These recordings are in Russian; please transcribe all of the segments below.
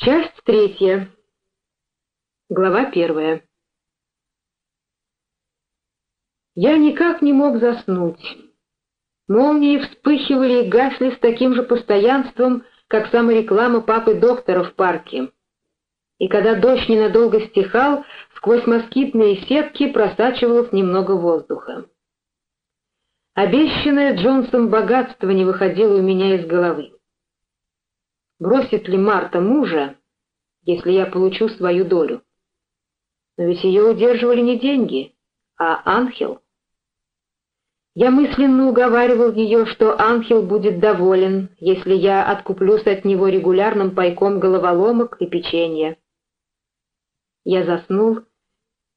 Часть третья. Глава первая. Я никак не мог заснуть. Молнии вспыхивали и гасли с таким же постоянством, как самореклама папы-доктора в парке. И когда дождь ненадолго стихал, сквозь москитные сетки просачивалось немного воздуха. Обещанное Джонсом богатство не выходило у меня из головы. Бросит ли Марта мужа, если я получу свою долю? Но ведь ее удерживали не деньги, а ангел. Я мысленно уговаривал ее, что ангел будет доволен, если я откуплюсь от него регулярным пайком головоломок и печенья. Я заснул,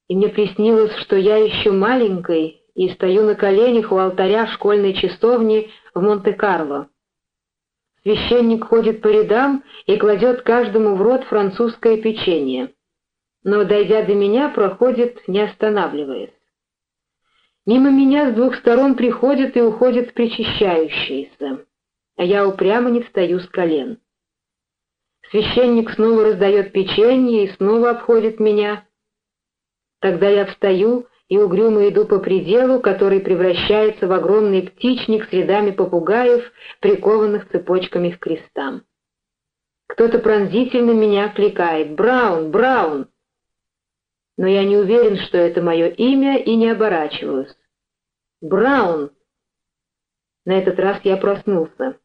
и мне приснилось, что я еще маленькой и стою на коленях у алтаря школьной часовни в Монте-Карло. Священник ходит по рядам и кладет каждому в рот французское печенье, но, дойдя до меня, проходит, не останавливаясь. Мимо меня с двух сторон приходят и уходят причащающиеся, а я упрямо не встаю с колен. Священник снова раздает печенье и снова обходит меня. Тогда я встаю и угрюмо иду по пределу, который превращается в огромный птичник с рядами попугаев, прикованных цепочками к крестам. Кто-то пронзительно меня кликает «Браун! Браун!» Но я не уверен, что это мое имя, и не оборачиваюсь. «Браун!» На этот раз я проснулся.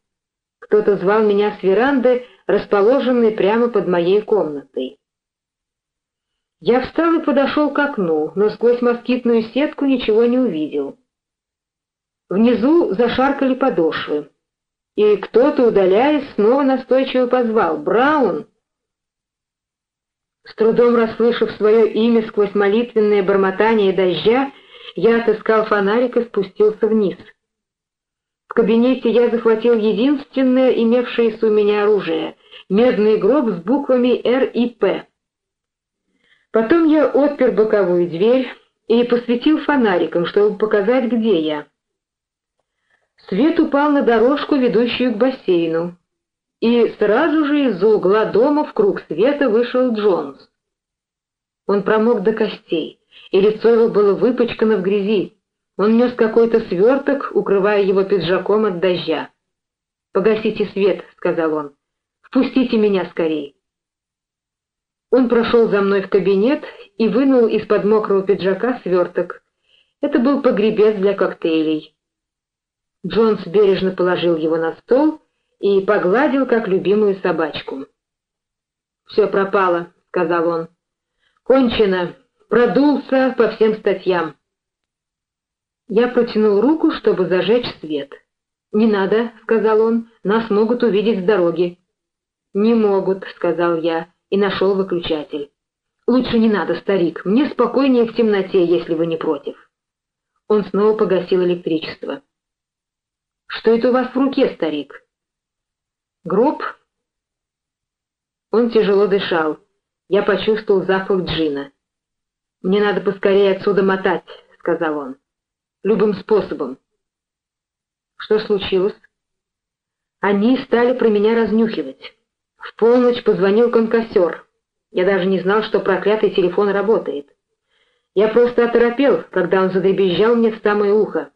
Кто-то звал меня с веранды, расположенной прямо под моей комнатой. Я встал и подошел к окну, но сквозь москитную сетку ничего не увидел. Внизу зашаркали подошвы, и кто-то, удаляясь, снова настойчиво позвал «Браун!». С трудом расслышав свое имя сквозь молитвенное бормотание дождя, я отыскал фонарик и спустился вниз. В кабинете я захватил единственное имевшееся у меня оружие — медный гроб с буквами «Р» и «П». Потом я отпер боковую дверь и посветил фонариком, чтобы показать, где я. Свет упал на дорожку, ведущую к бассейну, и сразу же из-за угла дома в круг света вышел Джонс. Он промок до костей, и лицо его было выпачкано в грязи. Он нес какой-то сверток, укрывая его пиджаком от дождя. «Погасите свет», — сказал он. «Впустите меня скорей». Он прошел за мной в кабинет и вынул из-под мокрого пиджака сверток. Это был погребец для коктейлей. Джонс бережно положил его на стол и погладил, как любимую собачку. «Все пропало», — сказал он. «Кончено. Продулся по всем статьям». Я протянул руку, чтобы зажечь свет. «Не надо», — сказал он, — «нас могут увидеть с дороги». «Не могут», — сказал я и нашел выключатель. «Лучше не надо, старик, мне спокойнее в темноте, если вы не против». Он снова погасил электричество. «Что это у вас в руке, старик?» «Гроб?» Он тяжело дышал. Я почувствовал запах джина. «Мне надо поскорее отсюда мотать», — сказал он. «Любым способом». «Что случилось?» «Они стали про меня разнюхивать». В полночь позвонил конкассер. Я даже не знал, что проклятый телефон работает. Я просто оторопел, когда он задребезжал мне в самое ухо.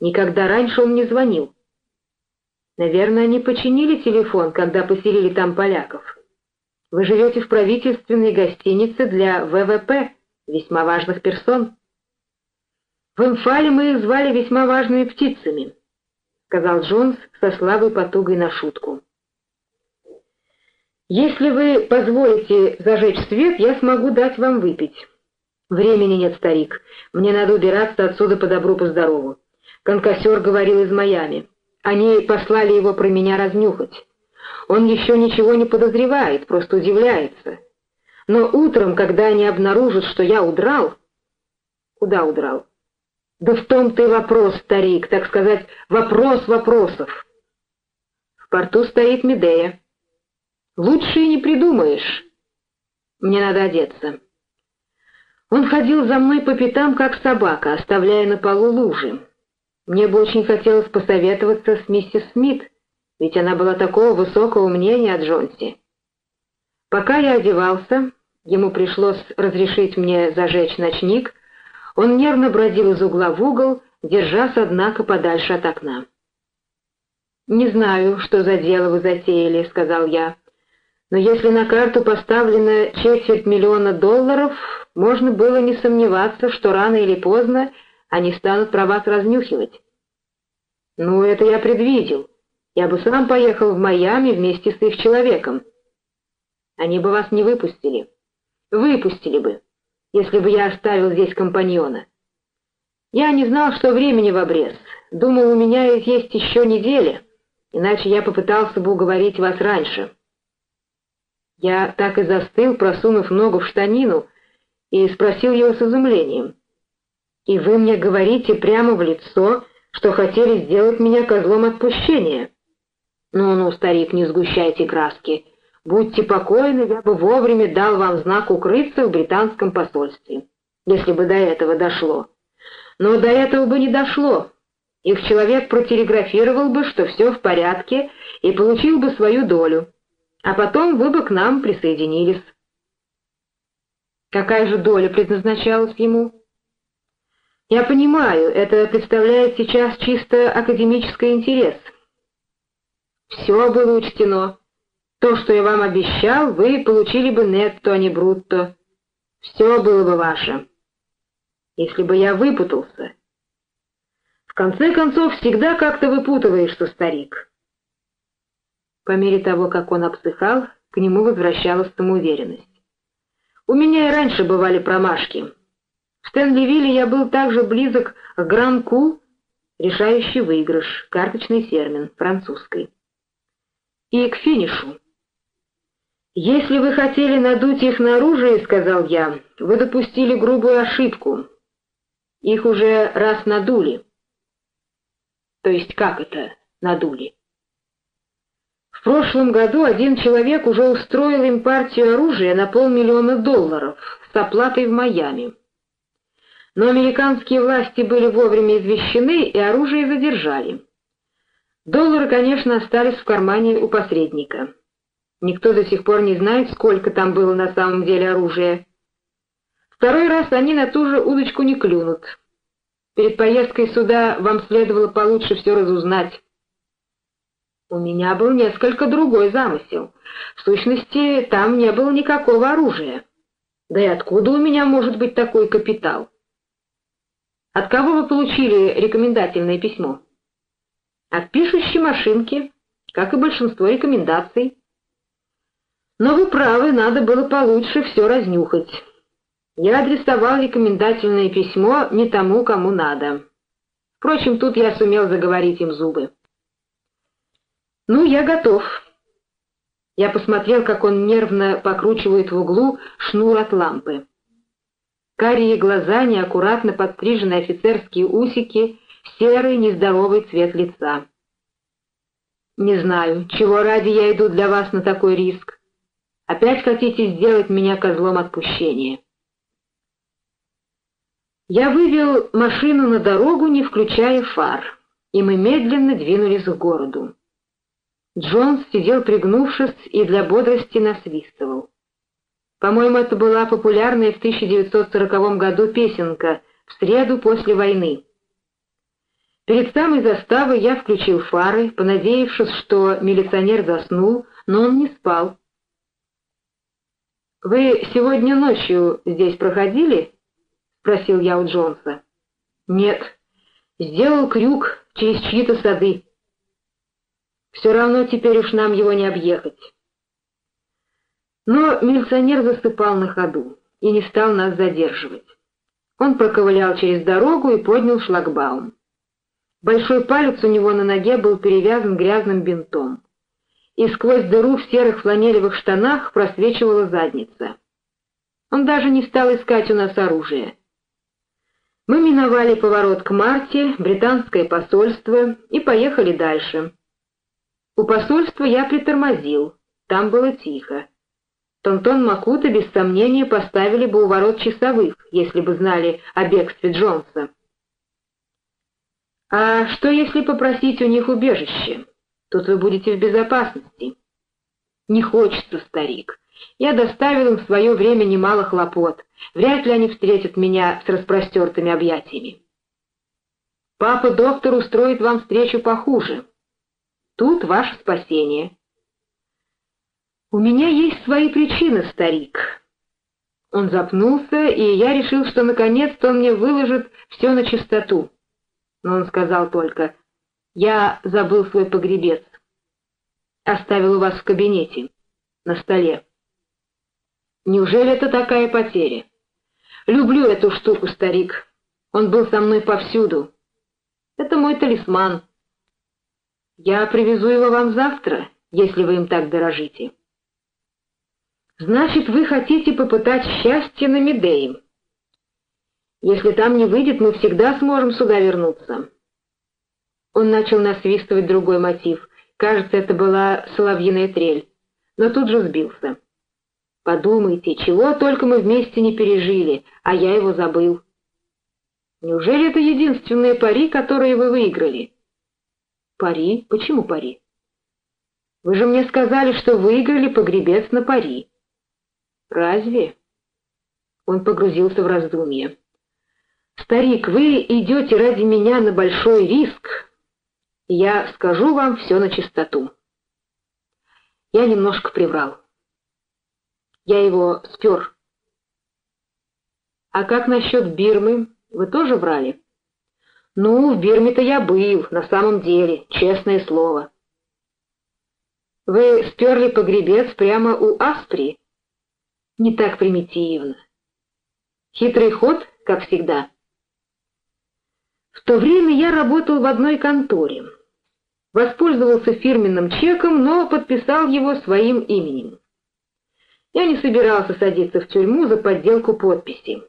Никогда раньше он не звонил. Наверное, они починили телефон, когда поселили там поляков. Вы живете в правительственной гостинице для ВВП, весьма важных персон. В Имфале мы их звали весьма важными птицами, сказал Джонс со слабой потугой на шутку. Если вы позволите зажечь свет, я смогу дать вам выпить. Времени нет, старик. Мне надо убираться отсюда по добру, по здорову. Конкассер говорил из Майами. Они послали его про меня разнюхать. Он еще ничего не подозревает, просто удивляется. Но утром, когда они обнаружат, что я удрал... Куда удрал? Да в том-то и вопрос, старик, так сказать, вопрос вопросов. В порту стоит Медея. Лучше и не придумаешь. Мне надо одеться. Он ходил за мной по пятам, как собака, оставляя на полу лужи. Мне бы очень хотелось посоветоваться с миссис Смит, ведь она была такого высокого мнения о Джонсе. Пока я одевался, ему пришлось разрешить мне зажечь ночник, он нервно бродил из угла в угол, держась, однако, подальше от окна. «Не знаю, что за дело вы затеяли», — сказал я. «Но если на карту поставлено четверть миллиона долларов, можно было не сомневаться, что рано или поздно они станут про вас разнюхивать». «Ну, это я предвидел. Я бы сам поехал в Майами вместе с их человеком. Они бы вас не выпустили. Выпустили бы, если бы я оставил здесь компаньона. Я не знал, что времени в обрез. Думал, у меня есть еще неделя» иначе я попытался бы уговорить вас раньше. Я так и застыл, просунув ногу в штанину, и спросил его с изумлением. «И вы мне говорите прямо в лицо, что хотели сделать меня козлом отпущения?» «Ну-ну, старик, не сгущайте краски. Будьте покойны, я бы вовремя дал вам знак укрыться в британском посольстве, если бы до этого дошло. Но до этого бы не дошло, их человек протелеграфировал бы, что все в порядке, и получил бы свою долю, а потом вы бы к нам присоединились. Какая же доля предназначалась ему? Я понимаю, это представляет сейчас чисто академический интерес. Все было учтено. То, что я вам обещал, вы получили бы нетто, а не брутто. Все было бы ваше. Если бы я выпутался, конце концов, всегда как-то выпутываешься, старик. По мере того, как он обсыхал, к нему возвращалась самоуверенность. У меня и раньше бывали промашки. В Стэнливилле я был также близок к гран-ку, решающий выигрыш, карточный термин, французской. И к финишу. «Если вы хотели надуть их на оружие, — сказал я, — вы допустили грубую ошибку. Их уже раз надули». То есть как это надули? В прошлом году один человек уже устроил им партию оружия на полмиллиона долларов с оплатой в Майами. Но американские власти были вовремя извещены и оружие задержали. Доллары, конечно, остались в кармане у посредника. Никто до сих пор не знает, сколько там было на самом деле оружия. Второй раз они на ту же удочку не клюнут. Перед поездкой сюда вам следовало получше все разузнать. У меня был несколько другой замысел. В сущности, там не было никакого оружия. Да и откуда у меня может быть такой капитал? От кого вы получили рекомендательное письмо? От пишущей машинки, как и большинство рекомендаций. Но вы правы, надо было получше все разнюхать. Я адресовал рекомендательное письмо не тому, кому надо. Впрочем, тут я сумел заговорить им зубы. «Ну, я готов». Я посмотрел, как он нервно покручивает в углу шнур от лампы. Карие глаза, неаккуратно подстриженные офицерские усики, серый нездоровый цвет лица. «Не знаю, чего ради я иду для вас на такой риск. Опять хотите сделать меня козлом отпущения?» Я вывел машину на дорогу, не включая фар, и мы медленно двинулись к городу. Джонс сидел пригнувшись и для бодрости насвистывал. По-моему, это была популярная в 1940 году песенка «В среду после войны». Перед самой заставой я включил фары, понадеявшись, что милиционер заснул, но он не спал. «Вы сегодня ночью здесь проходили?» — спросил я у Джонса. «Нет, сделал крюк через чьи-то сады. Все равно теперь уж нам его не объехать». Но милиционер засыпал на ходу и не стал нас задерживать. Он проковылял через дорогу и поднял шлагбаум. Большой палец у него на ноге был перевязан грязным бинтом, и сквозь дыру в серых фланелевых штанах просвечивала задница. Он даже не стал искать у нас оружие. Мы миновали поворот к Марте, британское посольство и поехали дальше. У посольства я притормозил, там было тихо. Тонтон Макута без сомнения поставили бы у ворот часовых, если бы знали о бегстве Джонса. А что, если попросить у них убежище? Тут вы будете в безопасности. Не хочется, старик. Я доставил им в свое время немало хлопот. Вряд ли они встретят меня с распростертыми объятиями. Папа-доктор устроит вам встречу похуже. Тут ваше спасение. У меня есть свои причины, старик. Он запнулся, и я решил, что наконец-то он мне выложит все на чистоту. Но он сказал только, «Я забыл свой погребец. Оставил у вас в кабинете, на столе. Неужели это такая потеря? Люблю эту штуку, старик. Он был со мной повсюду. Это мой талисман. Я привезу его вам завтра, если вы им так дорожите». Значит, вы хотите попытать счастье на Медее. Если там не выйдет, мы всегда сможем сюда вернуться. Он начал насвистывать другой мотив. Кажется, это была соловьиная трель. Но тут же сбился. Подумайте, чего только мы вместе не пережили, а я его забыл. Неужели это единственные пари, которые вы выиграли? Пари? Почему пари? Вы же мне сказали, что выиграли погребец на пари. «Разве?» Он погрузился в раздумье. «Старик, вы идете ради меня на большой риск, я скажу вам все на чистоту. Я немножко приврал. Я его спер. А как насчет Бирмы? Вы тоже врали? Ну, в Бирме-то я был, на самом деле, честное слово. Вы сперли погребец прямо у Аспри? не так примитивно. Хитрый ход, как всегда. В то время я работал в одной конторе. Воспользовался фирменным чеком, но подписал его своим именем. Я не собирался садиться в тюрьму за подделку подписи.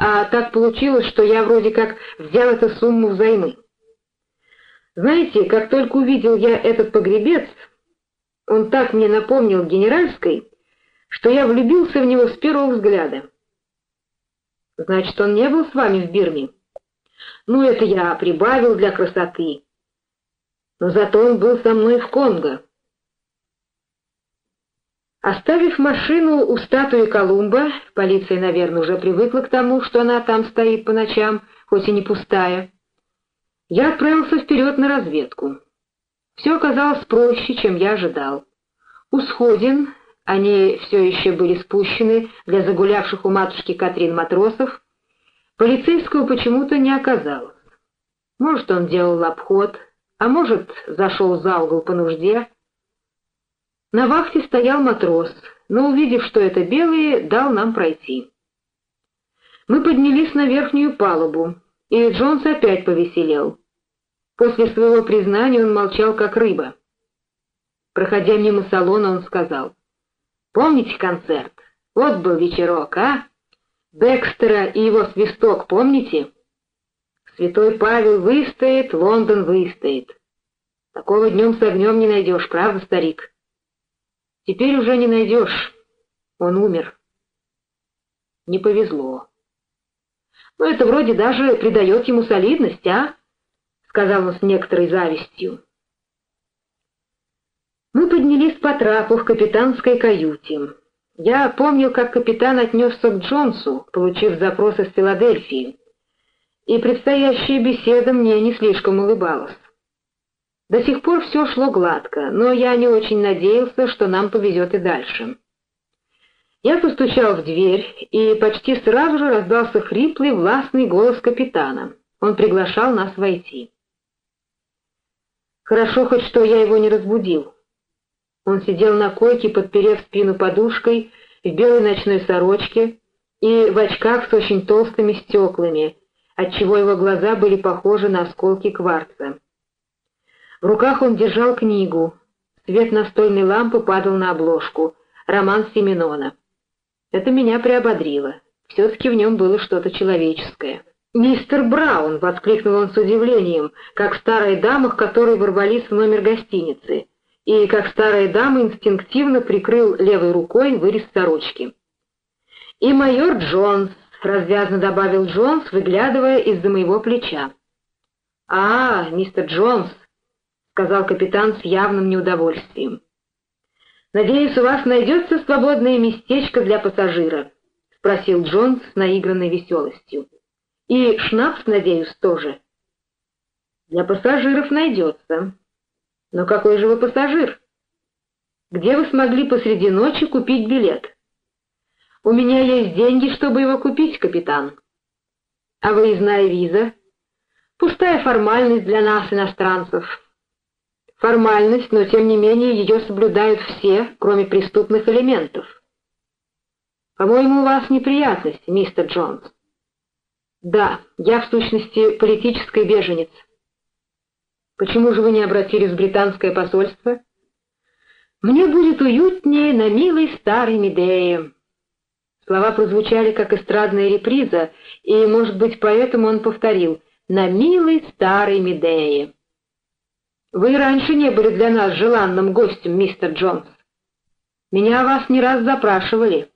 А так получилось, что я вроде как взял эту сумму взаймы. Знаете, как только увидел я этот погребец, он так мне напомнил генеральской, что я влюбился в него с первого взгляда. Значит, он не был с вами в Бирме? Ну, это я прибавил для красоты. Но зато он был со мной в Конго. Оставив машину у статуи Колумба, полиция, наверное, уже привыкла к тому, что она там стоит по ночам, хоть и не пустая, я отправился вперед на разведку. Все оказалось проще, чем я ожидал. У сходин они все еще были спущены для загулявших у матушки Катрин матросов, полицейского почему-то не оказалось. Может, он делал обход, а может, зашел за угол по нужде. На вахте стоял матрос, но, увидев, что это белые, дал нам пройти. Мы поднялись на верхнюю палубу, и Джонс опять повеселел. После своего признания он молчал, как рыба. Проходя мимо салона, он сказал, Помните концерт? Вот был вечерок, а? Декстера и его свисток, помните? Святой Павел выстоит, Лондон выстоит. Такого днем с огнем не найдешь, правда, старик? Теперь уже не найдешь. Он умер. Не повезло. Но это вроде даже придает ему солидность, а? Сказал он с некоторой завистью. Мы поднялись по трапу в капитанской каюте. Я помнил, как капитан отнесся к Джонсу, получив запрос из Филадельфии, и предстоящая беседа мне не слишком улыбалась. До сих пор все шло гладко, но я не очень надеялся, что нам повезет и дальше. Я постучал в дверь, и почти сразу же раздался хриплый, властный голос капитана. Он приглашал нас войти. Хорошо хоть что я его не разбудил. Он сидел на койке, подперев спину подушкой, в белой ночной сорочке и в очках с очень толстыми стеклами, отчего его глаза были похожи на осколки кварца. В руках он держал книгу. Свет настольной лампы падал на обложку. Роман Семенона. Это меня приободрило. Все-таки в нем было что-то человеческое. «Мистер Браун!» — воскликнул он с удивлением, как старая дама, к которой ворвались в номер гостиницы и, как старая дама, инстинктивно прикрыл левой рукой вырез сорочки. «И майор Джонс», — развязно добавил Джонс, выглядывая из-за моего плеча. «А, мистер Джонс», — сказал капитан с явным неудовольствием. «Надеюсь, у вас найдется свободное местечко для пассажира?» — спросил Джонс с наигранной веселостью. «И шнапс, надеюсь, тоже?» «Для пассажиров найдется. Но какой же вы пассажир? Где вы смогли посреди ночи купить билет?» «У меня есть деньги, чтобы его купить, капитан». «А выездная виза?» «Пустая формальность для нас, иностранцев». «Формальность, но тем не менее ее соблюдают все, кроме преступных элементов». «По-моему, у вас неприятности, мистер Джонс». «Да, я, в сущности, политический беженец». «Почему же вы не обратились в британское посольство?» «Мне будет уютнее на милой старой Медее». Слова прозвучали как эстрадная реприза, и, может быть, поэтому он повторил «на милой старой Медее». «Вы раньше не были для нас желанным гостем, мистер Джонс. Меня о вас не раз запрашивали».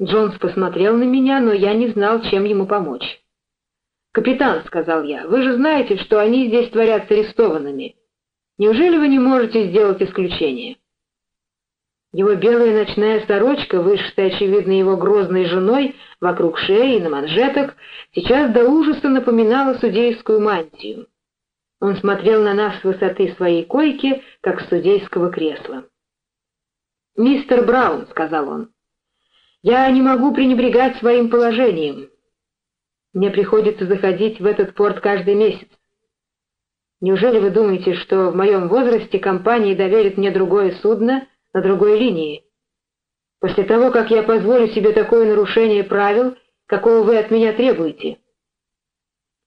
Джонс посмотрел на меня, но я не знал, чем ему помочь. «Капитан», — сказал я, — «вы же знаете, что они здесь творят с арестованными. Неужели вы не можете сделать исключение?» Его белая ночная сорочка, вышитая, очевидно, его грозной женой, вокруг шеи и на манжетах, сейчас до ужаса напоминала судейскую мантию. Он смотрел на нас с высоты своей койки, как с судейского кресла. «Мистер Браун», — сказал он, — «я не могу пренебрегать своим положением. Мне приходится заходить в этот порт каждый месяц. Неужели вы думаете, что в моем возрасте компания доверит мне другое судно, — на другой линии. После того, как я позволю себе такое нарушение правил, какого вы от меня требуете?»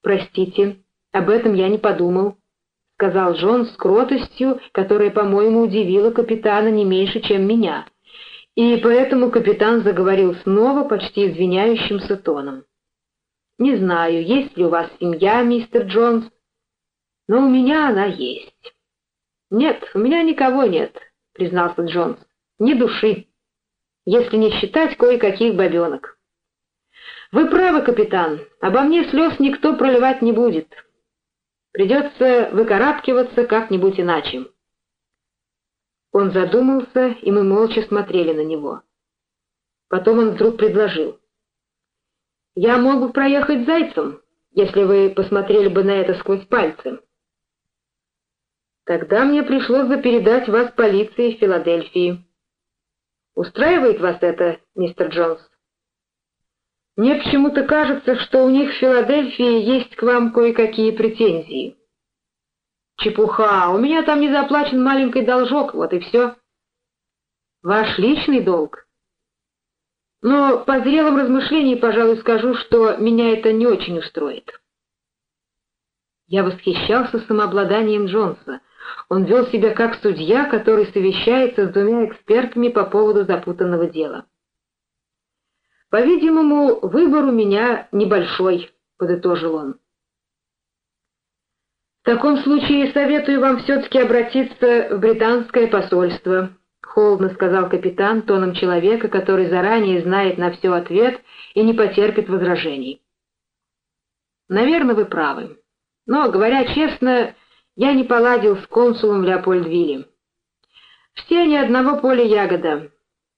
«Простите, об этом я не подумал», — сказал Джон с кротостью, которая, по-моему, удивила капитана не меньше, чем меня. И поэтому капитан заговорил снова почти извиняющимся тоном. «Не знаю, есть ли у вас семья, мистер Джонс, но у меня она есть». «Нет, у меня никого нет признался Джонс. «Ни души, если не считать кое-каких бабенок». «Вы правы, капитан, обо мне слез никто проливать не будет. Придется выкарабкиваться как-нибудь иначе». Он задумался, и мы молча смотрели на него. Потом он вдруг предложил. «Я мог бы проехать зайцем, если вы посмотрели бы на это сквозь пальцы». Тогда мне пришлось бы передать вас полиции в Филадельфии. Устраивает вас это, мистер Джонс? Мне почему-то кажется, что у них в Филадельфии есть к вам кое-какие претензии. Чепуха, у меня там не заплачен маленький должок, вот и все. Ваш личный долг? Но по зрелом размышлении, пожалуй, скажу, что меня это не очень устроит. Я восхищался самообладанием Джонса. Он вел себя как судья, который совещается с двумя экспертами по поводу запутанного дела. «По-видимому, выбор у меня небольшой», — подытожил он. «В таком случае советую вам все-таки обратиться в британское посольство», — холодно сказал капитан тоном человека, который заранее знает на все ответ и не потерпит возражений. «Наверное, вы правы. Но, говоря честно, я не поладил с консулом Леопольдвиллем. Все они одного поля ягода,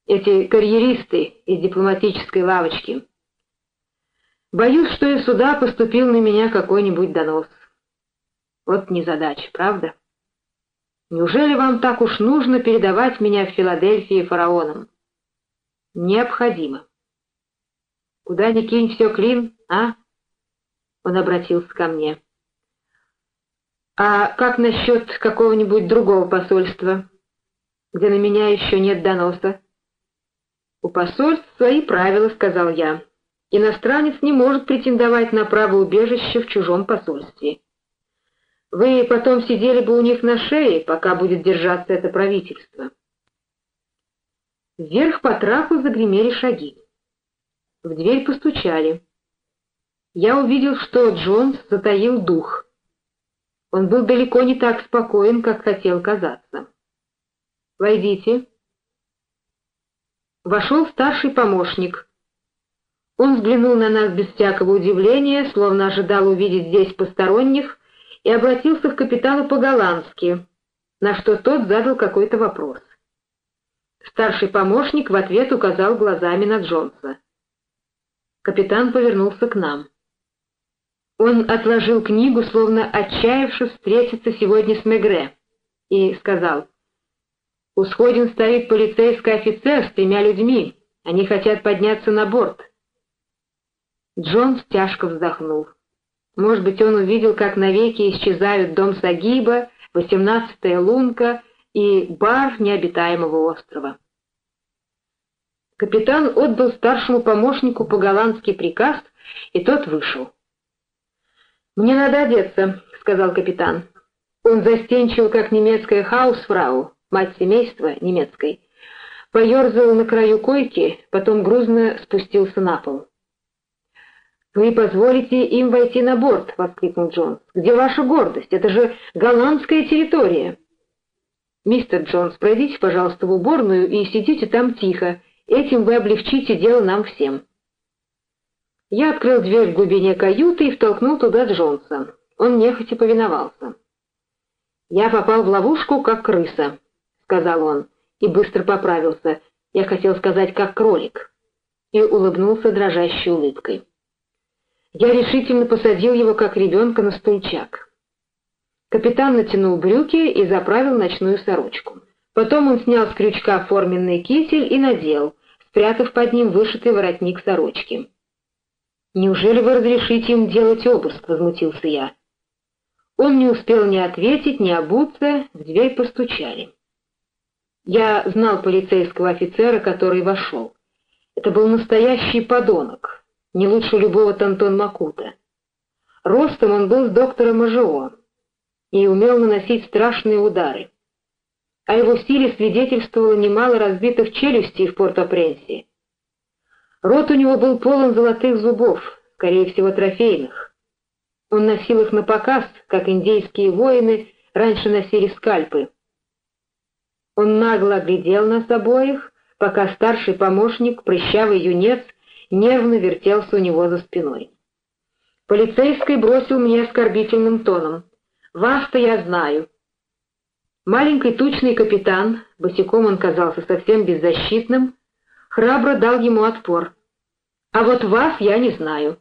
эти карьеристы из дипломатической лавочки. Боюсь, что и сюда поступил на меня какой-нибудь донос. Вот незадача, правда? Неужели вам так уж нужно передавать меня в Филадельфии фараонам? Необходимо. Куда ни кинь все клин, а? Он обратился ко мне. А как насчет какого-нибудь другого посольства, где на меня еще нет доноса? У посольств свои правила, сказал я. Иностранец не может претендовать на право убежища в чужом посольстве. Вы потом сидели бы у них на шее, пока будет держаться это правительство. Вверх по трапу загремели шаги. В дверь постучали. Я увидел, что Джонс затаил дух — он был далеко не так спокоен, как хотел казаться. «Войдите». Вошел старший помощник. Он взглянул на нас без всякого удивления, словно ожидал увидеть здесь посторонних, и обратился к капитану по-голландски, на что тот задал какой-то вопрос. Старший помощник в ответ указал глазами на Джонса. Капитан повернулся к нам. Он отложил книгу, словно отчаявшись встретиться сегодня с Мегре, и сказал, «У сходин стоит полицейский офицер с тремя людьми. Они хотят подняться на борт». Джонс тяжко вздохнул. Может быть, он увидел, как навеки исчезают дом Сагиба, восемнадцатая лунка и бар необитаемого острова. Капитан отдал старшему помощнику по-голландски приказ, и тот вышел. «Мне надо одеться», — сказал капитан. Он застенчил, как немецкая хаусфрау, мать семейства немецкой, поерзал на краю койки, потом грузно спустился на пол. «Вы позволите им войти на борт?» — воскликнул Джонс. «Где ваша гордость? Это же голландская территория!» «Мистер Джонс, пройдите, пожалуйста, в уборную и сидите там тихо. Этим вы облегчите дело нам всем». Я открыл дверь в глубине каюты и втолкнул туда Джонса. Он нехотя повиновался. «Я попал в ловушку, как крыса», — сказал он, и быстро поправился. Я хотел сказать, как кролик. И улыбнулся дрожащей улыбкой. Я решительно посадил его, как ребенка, на стульчак. Капитан натянул брюки и заправил ночную сорочку. Потом он снял с крючка форменный китель и надел, спрятав под ним вышитый воротник сорочки. «Неужели вы разрешите им делать обыск?» — возмутился я. Он не успел ни ответить, ни обуться, в дверь постучали. Я знал полицейского офицера, который вошел. Это был настоящий подонок, не лучше любого Тантон Макута. Ростом он был с доктора Мажио и умел наносить страшные удары. О его силе свидетельствовало немало разбитых челюстей в Порто-Пренсе. Рот у него был полон золотых зубов, скорее всего, трофейных. Он носил их на показ, как индейские воины раньше носили скальпы. Он нагло оглядел нас обоих, пока старший помощник, прыщавый юнец, нервно вертелся у него за спиной. Полицейский бросил мне оскорбительным тоном. «Вас-то я знаю». Маленький тучный капитан, босиком он казался совсем беззащитным, храбро дал ему отпор. «А вот вас я не знаю».